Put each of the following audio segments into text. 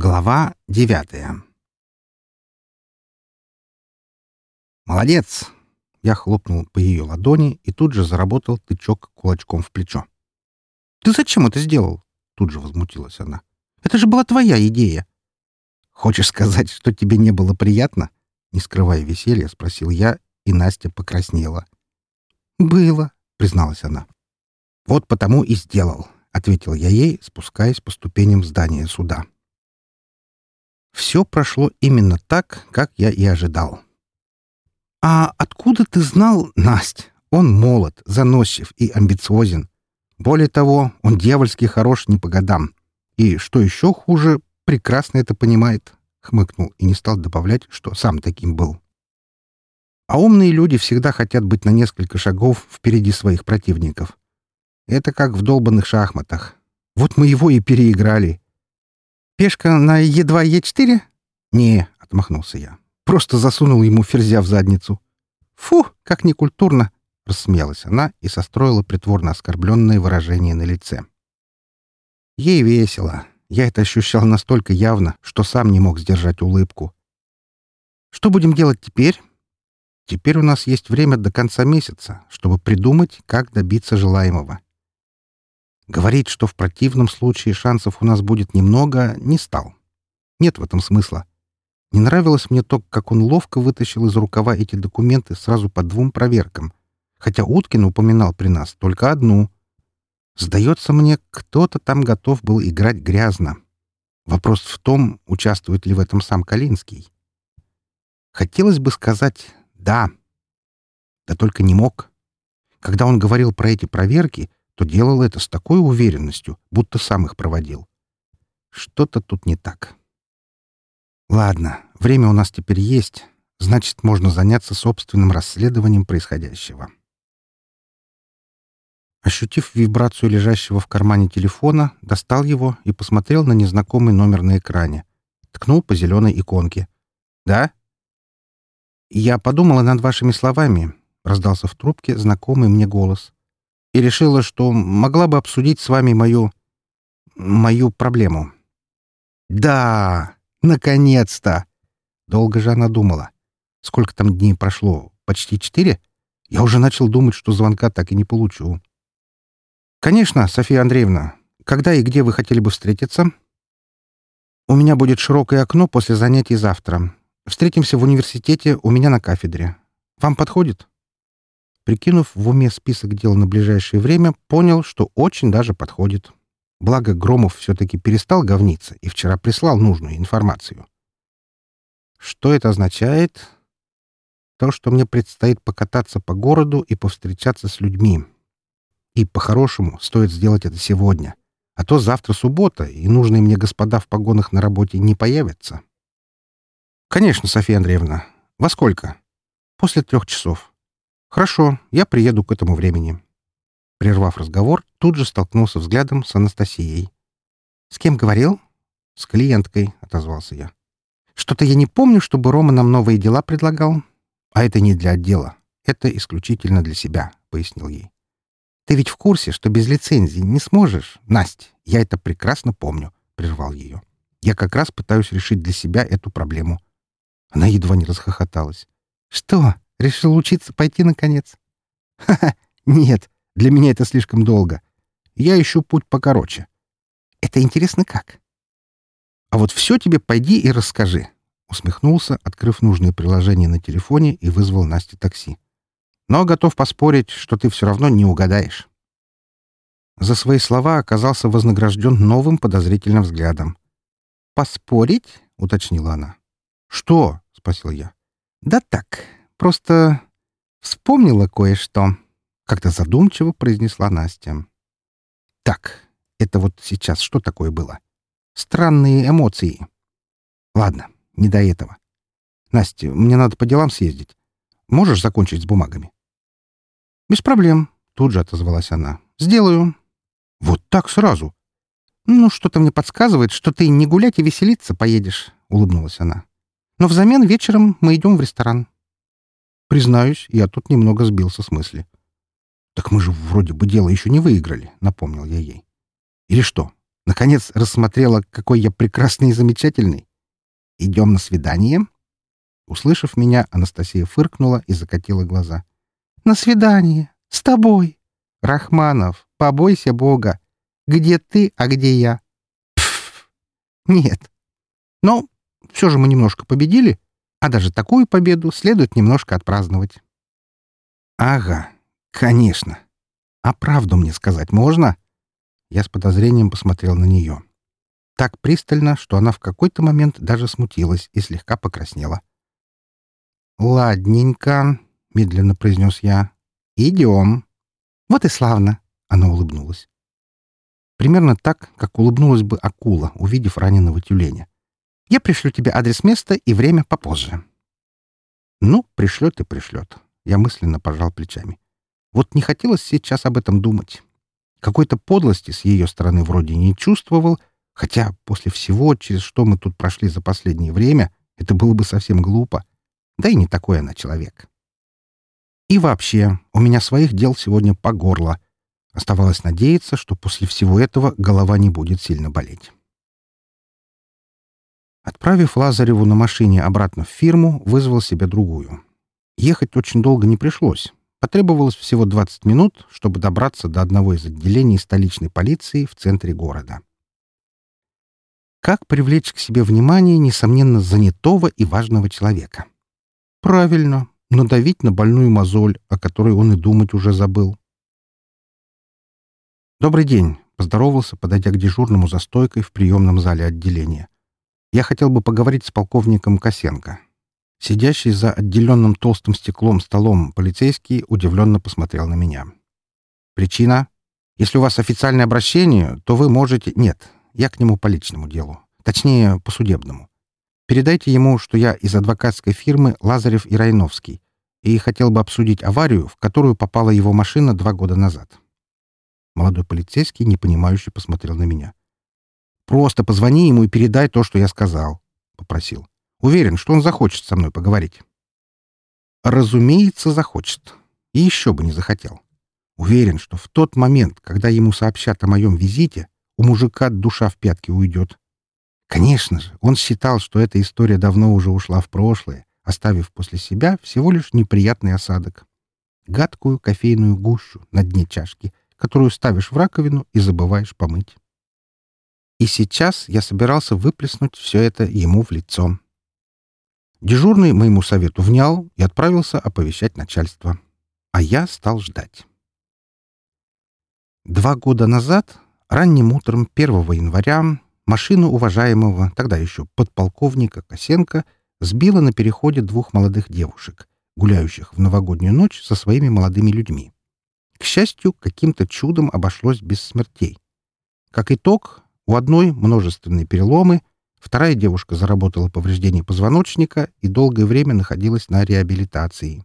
Глава девятая «Молодец!» Я хлопнул по ее ладони и тут же заработал тычок кулачком в плечо. «Ты зачем это сделал?» — тут же возмутилась она. «Это же была твоя идея!» «Хочешь сказать, что тебе не было приятно?» Не скрывая веселья, спросил я, и Настя покраснела. «Было», — призналась она. «Вот потому и сделал», — ответил я ей, спускаясь по ступеням здания суда. Все прошло именно так, как я и ожидал. «А откуда ты знал, Насть? Он молод, заносчив и амбициозен. Более того, он дьявольски хорош не по годам. И, что еще хуже, прекрасно это понимает», — хмыкнул и не стал добавлять, что сам таким был. А умные люди всегда хотят быть на несколько шагов впереди своих противников. Это как в долбанных шахматах. Вот мы его и переиграли. «Пешка на Е2, Е4?» «Не», — отмахнулся я. «Просто засунул ему ферзя в задницу». «Фу, как некультурно!» — рассмеялась она и состроила притворно оскорбленное выражение на лице. Ей весело. Я это ощущал настолько явно, что сам не мог сдержать улыбку. «Что будем делать теперь?» «Теперь у нас есть время до конца месяца, чтобы придумать, как добиться желаемого». Говорить, что в противном случае шансов у нас будет немного, не стал. Нет в этом смысла. Не нравилось мне то, как он ловко вытащил из рукава эти документы сразу по двум проверкам, хотя Уткин упоминал при нас только одну. Сдается мне, кто-то там готов был играть грязно. Вопрос в том, участвует ли в этом сам Калинский. Хотелось бы сказать «да», да только не мог. Когда он говорил про эти проверки, то делал это с такой уверенностью, будто сам их проводил. Что-то тут не так. Ладно, время у нас теперь есть, значит, можно заняться собственным расследованием происходящего. Ощутив вибрацию лежащего в кармане телефона, достал его и посмотрел на незнакомый номер на экране. Ткнул по зеленой иконке. «Да?» «Я подумала над вашими словами», — раздался в трубке знакомый мне голос и решила, что могла бы обсудить с вами мою... мою проблему. Да, наконец-то! Долго же она думала. Сколько там дней прошло? Почти четыре? Я уже начал думать, что звонка так и не получу. Конечно, София Андреевна. Когда и где вы хотели бы встретиться? У меня будет широкое окно после занятий завтра. Встретимся в университете у меня на кафедре. Вам подходит? Прикинув в уме список дел на ближайшее время, понял, что очень даже подходит. Благо, Громов все-таки перестал говниться и вчера прислал нужную информацию. Что это означает? То, что мне предстоит покататься по городу и повстречаться с людьми. И, по-хорошему, стоит сделать это сегодня. А то завтра суббота, и нужные мне господа в погонах на работе не появятся. Конечно, Софья Андреевна. Во сколько? После трех часов. «Хорошо, я приеду к этому времени». Прервав разговор, тут же столкнулся взглядом с Анастасией. «С кем говорил?» «С клиенткой», — отозвался я. «Что-то я не помню, чтобы Рома нам новые дела предлагал. А это не для отдела. Это исключительно для себя», — пояснил ей. «Ты ведь в курсе, что без лицензии не сможешь, Настя? Я это прекрасно помню», — прервал ее. «Я как раз пытаюсь решить для себя эту проблему». Она едва не расхохоталась. «Что? Решил учиться пойти, наконец? Ха-ха, нет, для меня это слишком долго. Я ищу путь покороче. Это интересно как? А вот все тебе пойди и расскажи. Усмехнулся, открыв нужное приложение на телефоне и вызвал Насте такси. Но готов поспорить, что ты все равно не угадаешь. За свои слова оказался вознагражден новым подозрительным взглядом. «Поспорить?» — уточнила она. «Что?» — спросил я. «Да так, Просто вспомнила кое-что», — как-то задумчиво произнесла Настя. «Так, это вот сейчас что такое было? Странные эмоции. Ладно, не до этого. Настя, мне надо по делам съездить. Можешь закончить с бумагами?» «Без проблем», — тут же отозвалась она. «Сделаю». «Вот так сразу?» «Ну, что-то мне подсказывает, что ты не гулять и веселиться поедешь», — улыбнулась она. «Но взамен вечером мы идем в ресторан». Признаюсь, я тут немного сбился с мысли. «Так мы же вроде бы дело еще не выиграли», — напомнил я ей. «Или что? Наконец рассмотрела, какой я прекрасный и замечательный. «Идем на свидание?» Услышав меня, Анастасия фыркнула и закатила глаза. «На свидание! С тобой!» «Рахманов, побойся Бога! Где ты, а где я?» Пф, «Нет. Но все же мы немножко победили, а даже такую победу следует немножко отпраздновать». «Ага, конечно. А правду мне сказать можно?» Я с подозрением посмотрел на нее. Так пристально, что она в какой-то момент даже смутилась и слегка покраснела. «Ладненько», — медленно произнес я. «Идем». «Вот и славно», — она улыбнулась. Примерно так, как улыбнулась бы акула, увидев раненого тюленя. «Я пришлю тебе адрес места и время попозже». «Ну, пришлет и пришлет», — я мысленно пожал плечами. Вот не хотелось сейчас об этом думать. Какой-то подлости с ее стороны вроде не чувствовал, хотя после всего, через что мы тут прошли за последнее время, это было бы совсем глупо. Да и не такой она человек. И вообще, у меня своих дел сегодня по горло. Оставалось надеяться, что после всего этого голова не будет сильно болеть. Отправив Лазареву на машине обратно в фирму, вызвал себе другую. Ехать очень долго не пришлось. Потребовалось всего 20 минут, чтобы добраться до одного из отделений столичной полиции в центре города. Как привлечь к себе внимание, несомненно, занятого и важного человека? Правильно, надавить на больную мозоль, о которой он и думать уже забыл. «Добрый день», — поздоровался, подойдя к дежурному за стойкой в приемном зале отделения. «Я хотел бы поговорить с полковником Косенко». Сидящий за отделенным толстым стеклом столом полицейский удивленно посмотрел на меня. «Причина? Если у вас официальное обращение, то вы можете...» «Нет, я к нему по личному делу. Точнее, по судебному. Передайте ему, что я из адвокатской фирмы Лазарев и Райновский и хотел бы обсудить аварию, в которую попала его машина два года назад». Молодой полицейский, непонимающе, посмотрел на меня. «Просто позвони ему и передай то, что я сказал», — попросил. Уверен, что он захочет со мной поговорить. Разумеется, захочет. И еще бы не захотел. Уверен, что в тот момент, когда ему сообщат о моем визите, у мужика душа в пятки уйдет. Конечно же, он считал, что эта история давно уже ушла в прошлое, оставив после себя всего лишь неприятный осадок. Гадкую кофейную гущу на дне чашки, которую ставишь в раковину и забываешь помыть. И сейчас я собирался выплеснуть все это ему в лицо. Дежурный моему совету внял и отправился оповещать начальство. А я стал ждать. Два года назад, ранним утром 1 января, машину уважаемого, тогда еще подполковника Косенко, сбила на переходе двух молодых девушек, гуляющих в новогоднюю ночь со своими молодыми людьми. К счастью, каким-то чудом обошлось без смертей. Как итог, у одной множественные переломы, Вторая девушка заработала повреждение позвоночника и долгое время находилась на реабилитации.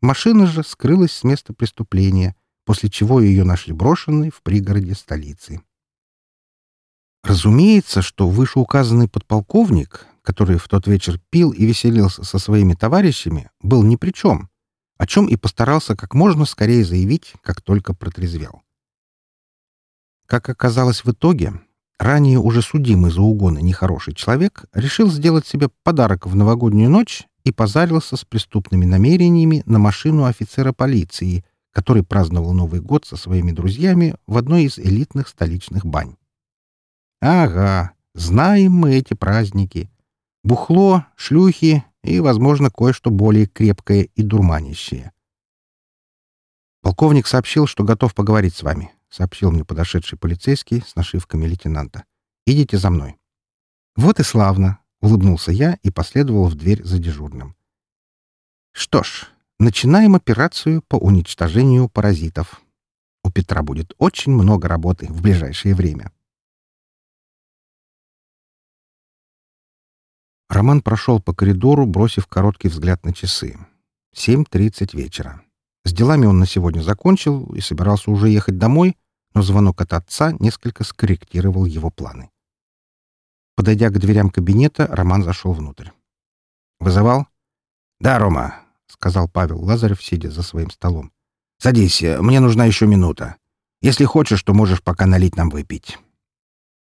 Машина же скрылась с места преступления, после чего ее нашли брошенной в пригороде столицы. Разумеется, что вышеуказанный подполковник, который в тот вечер пил и веселился со своими товарищами, был ни при чем, о чем и постарался как можно скорее заявить, как только протрезвел. Как оказалось в итоге, ранее уже судимый за угоны нехороший человек решил сделать себе подарок в новогоднюю ночь и позарился с преступными намерениями на машину офицера полиции, который праздновал Новый год со своими друзьями в одной из элитных столичных бань. Ага, знаем мы эти праздники. Бухло, шлюхи и, возможно, кое-что более крепкое и дурманящее. Полковник сообщил, что готов поговорить с вами. — сообщил мне подошедший полицейский с нашивками лейтенанта. «Идите за мной». «Вот и славно!» — улыбнулся я и последовал в дверь за дежурным. «Что ж, начинаем операцию по уничтожению паразитов. У Петра будет очень много работы в ближайшее время». Роман прошел по коридору, бросив короткий взгляд на часы. 7.30 вечера. С делами он на сегодня закончил и собирался уже ехать домой, но звонок от отца несколько скорректировал его планы. Подойдя к дверям кабинета, Роман зашел внутрь. «Вызывал?» «Да, Рома», — сказал Павел Лазарев, сидя за своим столом. «Садись, мне нужна еще минута. Если хочешь, то можешь пока налить нам выпить».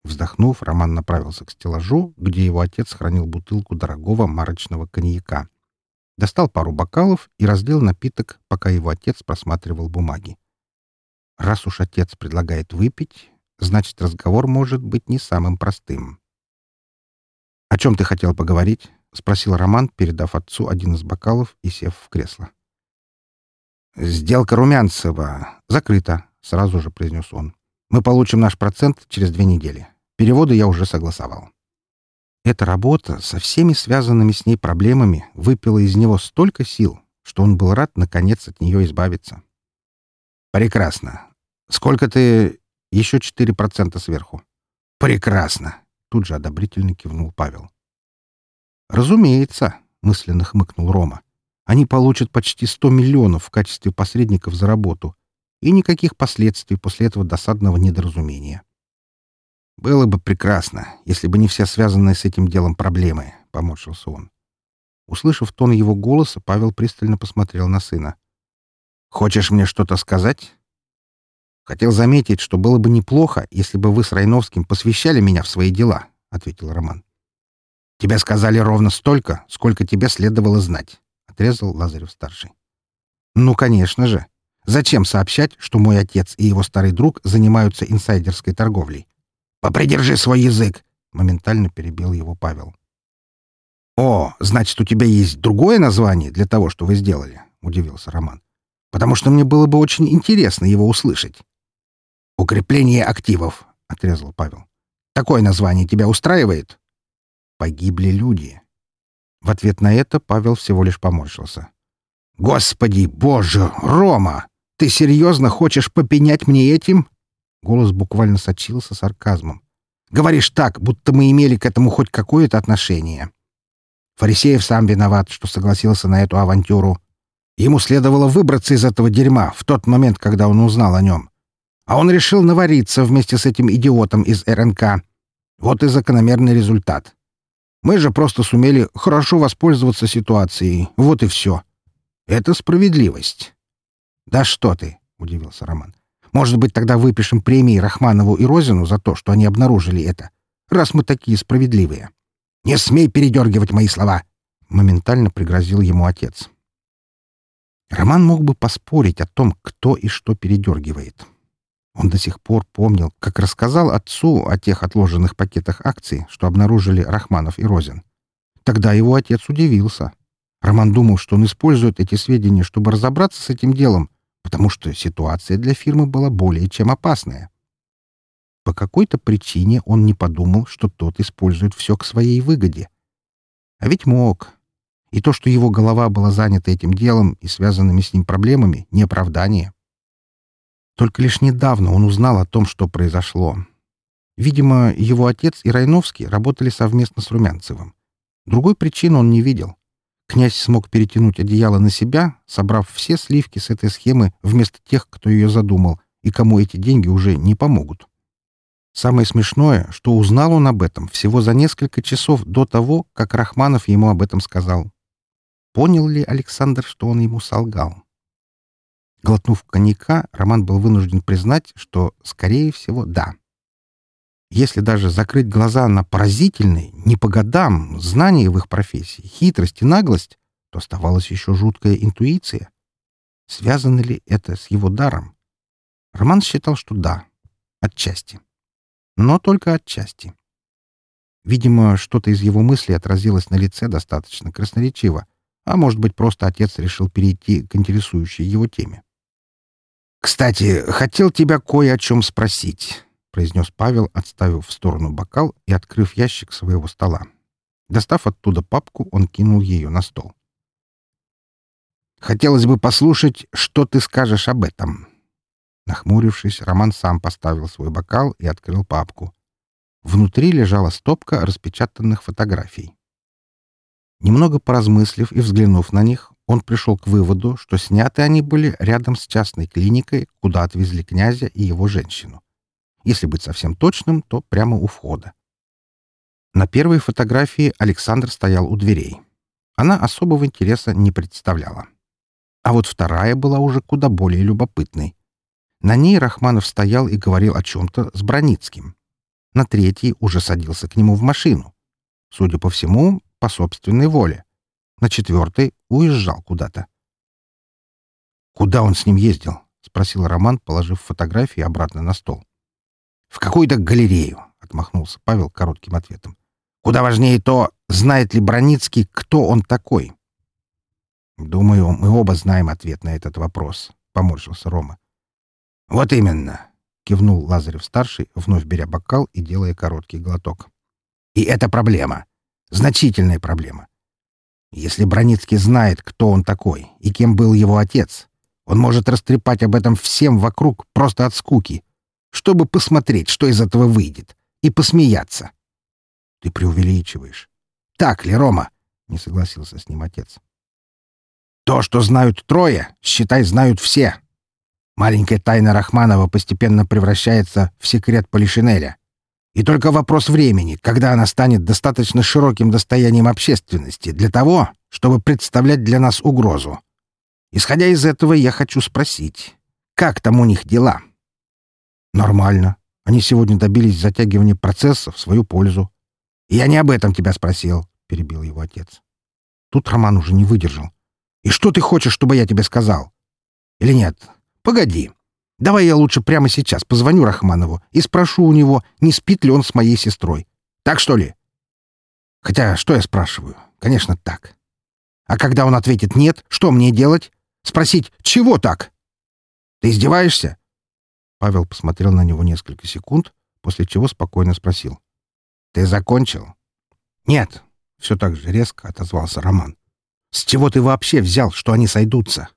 Вздохнув, Роман направился к стеллажу, где его отец хранил бутылку дорогого марочного коньяка. Достал пару бокалов и разлил напиток, пока его отец просматривал бумаги. Раз уж отец предлагает выпить, значит, разговор может быть не самым простым. «О чем ты хотел поговорить?» — спросил Роман, передав отцу один из бокалов и сев в кресло. «Сделка Румянцева закрыта», — сразу же произнес он. «Мы получим наш процент через две недели. Переводы я уже согласовал. Эта работа со всеми связанными с ней проблемами выпила из него столько сил, что он был рад, наконец, от нее избавиться. «Прекрасно. Сколько ты...» «Еще четыре процента сверху». «Прекрасно!» — тут же одобрительно кивнул Павел. «Разумеется», — мысленно хмыкнул Рома. «Они получат почти сто миллионов в качестве посредников за работу, и никаких последствий после этого досадного недоразумения». «Было бы прекрасно, если бы не все связанные с этим делом проблемы», — поморщился он. Услышав тон его голоса, Павел пристально посмотрел на сына. «Хочешь мне что-то сказать?» «Хотел заметить, что было бы неплохо, если бы вы с Райновским посвящали меня в свои дела», — ответил Роман. «Тебе сказали ровно столько, сколько тебе следовало знать», — отрезал Лазарев-старший. «Ну, конечно же. Зачем сообщать, что мой отец и его старый друг занимаются инсайдерской торговлей? «Попридержи свой язык!» — моментально перебил его Павел. «О, значит, у тебя есть другое название для того, что вы сделали?» — удивился Роман. «Потому что мне было бы очень интересно его услышать». «Укрепление активов», — отрезал Павел. «Такое название тебя устраивает?» «Погибли люди». В ответ на это Павел всего лишь поморщился. «Господи, боже, Рома! Ты серьезно хочешь попенять мне этим?» Голос буквально сочился сарказмом. «Говоришь так, будто мы имели к этому хоть какое-то отношение. Фарисеев сам виноват, что согласился на эту авантюру. Ему следовало выбраться из этого дерьма в тот момент, когда он узнал о нем. А он решил навариться вместе с этим идиотом из РНК. Вот и закономерный результат. Мы же просто сумели хорошо воспользоваться ситуацией. Вот и все. Это справедливость. «Да что ты!» — удивился Роман. Может быть, тогда выпишем премии Рахманову и Розину за то, что они обнаружили это, раз мы такие справедливые. Не смей передергивать мои слова!» — моментально пригрозил ему отец. Роман мог бы поспорить о том, кто и что передергивает. Он до сих пор помнил, как рассказал отцу о тех отложенных пакетах акций, что обнаружили Рахманов и Розин. Тогда его отец удивился. Роман думал, что он использует эти сведения, чтобы разобраться с этим делом, потому что ситуация для фирмы была более чем опасная. По какой-то причине он не подумал, что тот использует все к своей выгоде. А ведь мог. И то, что его голова была занята этим делом и связанными с ним проблемами, не оправдание. Только лишь недавно он узнал о том, что произошло. Видимо, его отец и Райновский работали совместно с Румянцевым. Другой причины он не видел. Князь смог перетянуть одеяло на себя, собрав все сливки с этой схемы вместо тех, кто ее задумал, и кому эти деньги уже не помогут. Самое смешное, что узнал он об этом всего за несколько часов до того, как Рахманов ему об этом сказал. Понял ли Александр, что он ему солгал? Глотнув коньяка, Роман был вынужден признать, что, скорее всего, да. Если даже закрыть глаза на поразительные, не по годам, знания в их профессии, хитрость и наглость, то оставалась еще жуткая интуиция. Связано ли это с его даром? Роман считал, что да, отчасти. Но только отчасти. Видимо, что-то из его мыслей отразилось на лице достаточно красноречиво, а может быть, просто отец решил перейти к интересующей его теме. «Кстати, хотел тебя кое о чем спросить произнес Павел, отставив в сторону бокал и открыв ящик своего стола. Достав оттуда папку, он кинул ее на стол. «Хотелось бы послушать, что ты скажешь об этом». Нахмурившись, Роман сам поставил свой бокал и открыл папку. Внутри лежала стопка распечатанных фотографий. Немного поразмыслив и взглянув на них, он пришел к выводу, что сняты они были рядом с частной клиникой, куда отвезли князя и его женщину. Если быть совсем точным, то прямо у входа. На первой фотографии Александр стоял у дверей. Она особого интереса не представляла. А вот вторая была уже куда более любопытной. На ней Рахманов стоял и говорил о чем-то с Броницким. на третий уже садился к нему в машину. Судя по всему, по собственной воле. На четвертый уезжал куда-то. «Куда он с ним ездил?» — спросил Роман, положив фотографии обратно на стол. «В какую-то галерею», — отмахнулся Павел коротким ответом. «Куда важнее то, знает ли Броницкий, кто он такой». «Думаю, мы оба знаем ответ на этот вопрос», — поморщился Рома. «Вот именно», — кивнул Лазарев-старший, вновь беря бокал и делая короткий глоток. «И это проблема. Значительная проблема. Если Броницкий знает, кто он такой и кем был его отец, он может растрепать об этом всем вокруг просто от скуки, чтобы посмотреть, что из этого выйдет, и посмеяться. Ты преувеличиваешь. Так ли, Рома? Не согласился с ним отец. То, что знают трое, считай, знают все. Маленькая тайна Рахманова постепенно превращается в секрет Полишинеля. И только вопрос времени, когда она станет достаточно широким достоянием общественности для того, чтобы представлять для нас угрозу. Исходя из этого, я хочу спросить, как там у них дела? Нормально. Они сегодня добились затягивания процесса в свою пользу. Я не об этом тебя спросил, — перебил его отец. Тут Роман уже не выдержал. И что ты хочешь, чтобы я тебе сказал? Или нет? Погоди. Давай я лучше прямо сейчас позвоню Рахманову и спрошу у него, не спит ли он с моей сестрой. Так что ли? Хотя, что я спрашиваю? Конечно, так. А когда он ответит «нет», что мне делать? Спросить «чего так?» «Ты издеваешься?» Павел посмотрел на него несколько секунд, после чего спокойно спросил. «Ты закончил?» «Нет», — все так же резко отозвался Роман. «С чего ты вообще взял, что они сойдутся?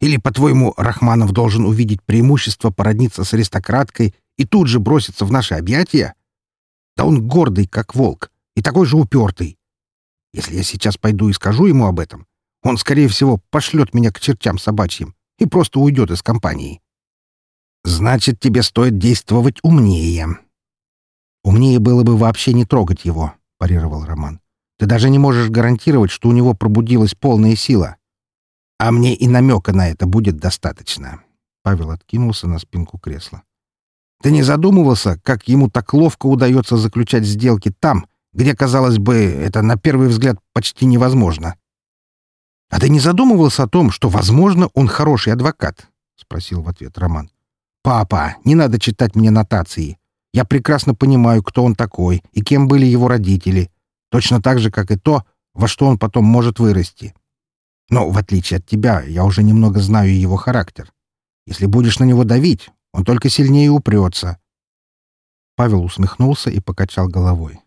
Или, по-твоему, Рахманов должен увидеть преимущество породниться с аристократкой и тут же броситься в наши объятия? Да он гордый, как волк, и такой же упертый. Если я сейчас пойду и скажу ему об этом, он, скорее всего, пошлет меня к чертям собачьим и просто уйдет из компании. Значит, тебе стоит действовать умнее. Умнее было бы вообще не трогать его, парировал Роман. Ты даже не можешь гарантировать, что у него пробудилась полная сила. А мне и намека на это будет достаточно. Павел откинулся на спинку кресла. Ты не задумывался, как ему так ловко удается заключать сделки там, где, казалось бы, это на первый взгляд почти невозможно? «А ты не задумывался о том, что, возможно, он хороший адвокат?» — спросил в ответ Роман. «Папа, не надо читать мне нотации. Я прекрасно понимаю, кто он такой и кем были его родители. Точно так же, как и то, во что он потом может вырасти. Но, в отличие от тебя, я уже немного знаю его характер. Если будешь на него давить, он только сильнее упрется». Павел усмехнулся и покачал головой.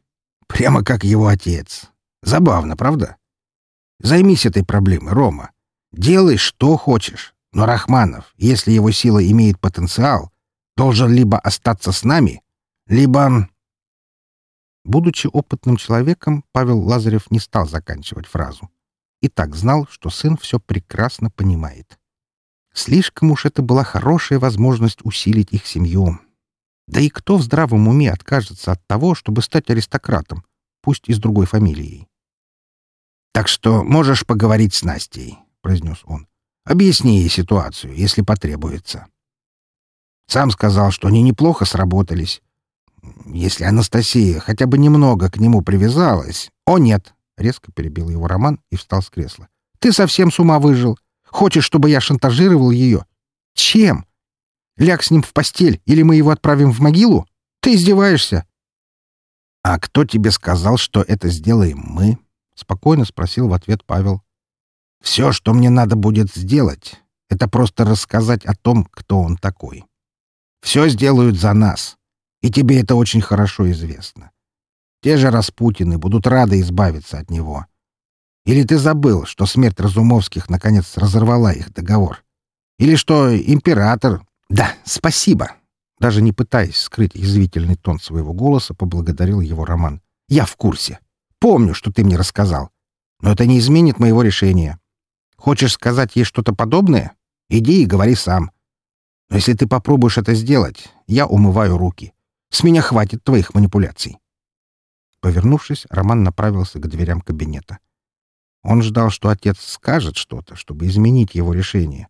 «Прямо как его отец. Забавно, правда?» Займись этой проблемой, Рома. Делай, что хочешь. Но Рахманов, если его сила имеет потенциал, должен либо остаться с нами, либо... Будучи опытным человеком, Павел Лазарев не стал заканчивать фразу. И так знал, что сын все прекрасно понимает. Слишком уж это была хорошая возможность усилить их семью. Да и кто в здравом уме откажется от того, чтобы стать аристократом, пусть и с другой фамилией? «Так что можешь поговорить с Настей», — произнес он. «Объясни ей ситуацию, если потребуется». Сам сказал, что они неплохо сработались. Если Анастасия хотя бы немного к нему привязалась... «О, нет!» — резко перебил его Роман и встал с кресла. «Ты совсем с ума выжил. Хочешь, чтобы я шантажировал ее? Чем? Ляг с ним в постель, или мы его отправим в могилу? Ты издеваешься?» «А кто тебе сказал, что это сделаем мы?» — спокойно спросил в ответ Павел. «Все, что мне надо будет сделать, это просто рассказать о том, кто он такой. Все сделают за нас, и тебе это очень хорошо известно. Те же Распутины будут рады избавиться от него. Или ты забыл, что смерть Разумовских наконец разорвала их договор? Или что император... Да, спасибо!» Даже не пытаясь скрыть язвительный тон своего голоса, поблагодарил его Роман. «Я в курсе. Помню, что ты мне рассказал. Но это не изменит моего решения. Хочешь сказать ей что-то подобное? Иди и говори сам. Но если ты попробуешь это сделать, я умываю руки. С меня хватит твоих манипуляций. Повернувшись, Роман направился к дверям кабинета. Он ждал, что отец скажет что-то, чтобы изменить его решение.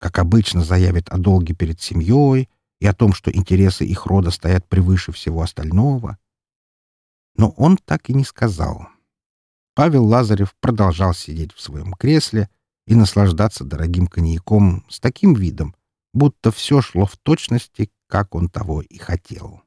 Как обычно, заявит о долге перед семьей и о том, что интересы их рода стоят превыше всего остального. Но он так и не сказал. Павел Лазарев продолжал сидеть в своем кресле и наслаждаться дорогим коньяком с таким видом, будто все шло в точности, как он того и хотел.